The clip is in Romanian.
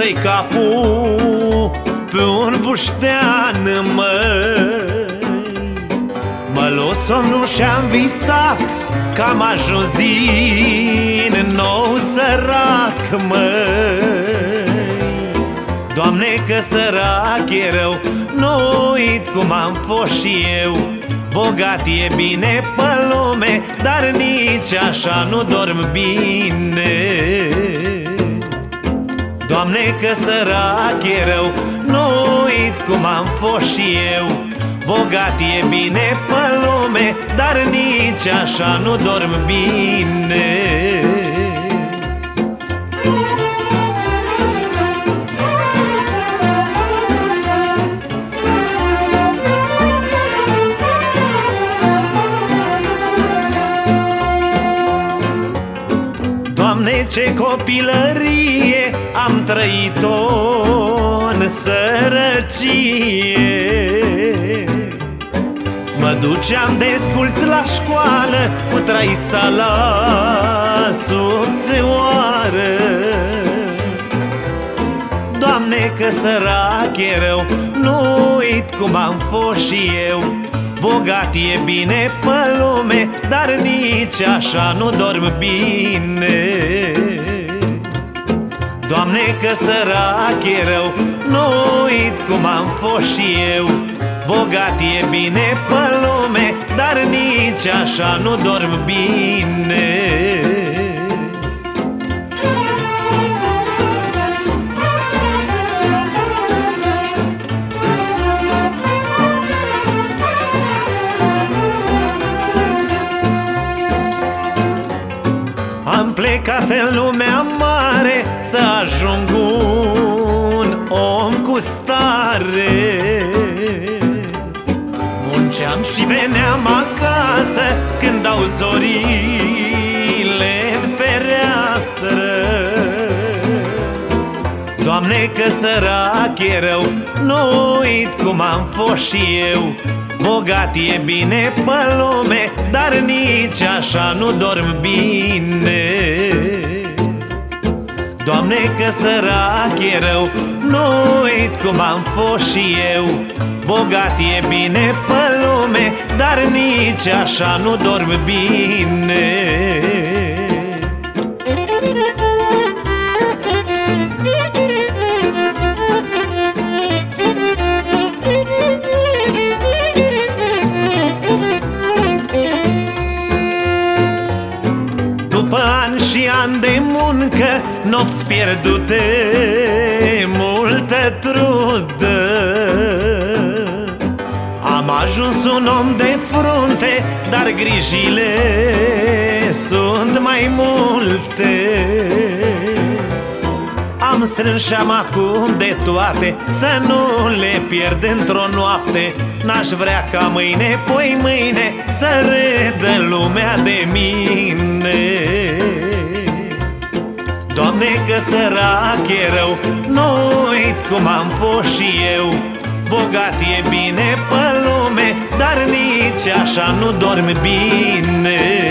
mai pusă-i capul Pe un buștean, măi. Mă luă somnul și-am visat Că am ajuns din nou sărac, măi. Doamne că sărac e rău Nu uit cum am fost și eu. Bogat e bine pe lume Dar nici așa nu dorm bine Doamne că sărac e rău Nu uit cum am fost și eu. Bogat e bine pe lume Dar nici așa nu dorm bine ce copilărie am trăit-o în sărăcie. Mă duceam de sculț la școală cu traista la subțioară. Doamne, că sărac e rău, nu uit cum am fost și eu Bogat e bine pe lume, dar nici așa nu dorm bine. Doamne că sărac e rău, nu uit cum am fost și eu. Bogat e bine pe lume, dar nici așa nu dorm bine plecat în lumea mare Să ajung un om cu stare. Munceam și veneam acasă Când dau zorile Doamne că sărac e rău. Nu uit cum am fost și eu. Bogat e bine pe lume Dar nici așa nu dorm bine. Doamne că sărac e rău. Nu uit cum am fost și eu. Bogat e bine pe lume Dar nici așa nu dorm bine ani și ani de muncă Nopți pierdute, multă trudă. Am ajuns un om de frunte Dar grijile sunt mai multe. Am strâns și am acum de toate Să nu le pierd într-o noapte. N-aș vrea ca mâine, poi mâine Să râdă lumea de mine Doamne că sărac e rău Nu uit cum am fost și eu. Bogat e bine pe lume Dar nici așa nu dorm bine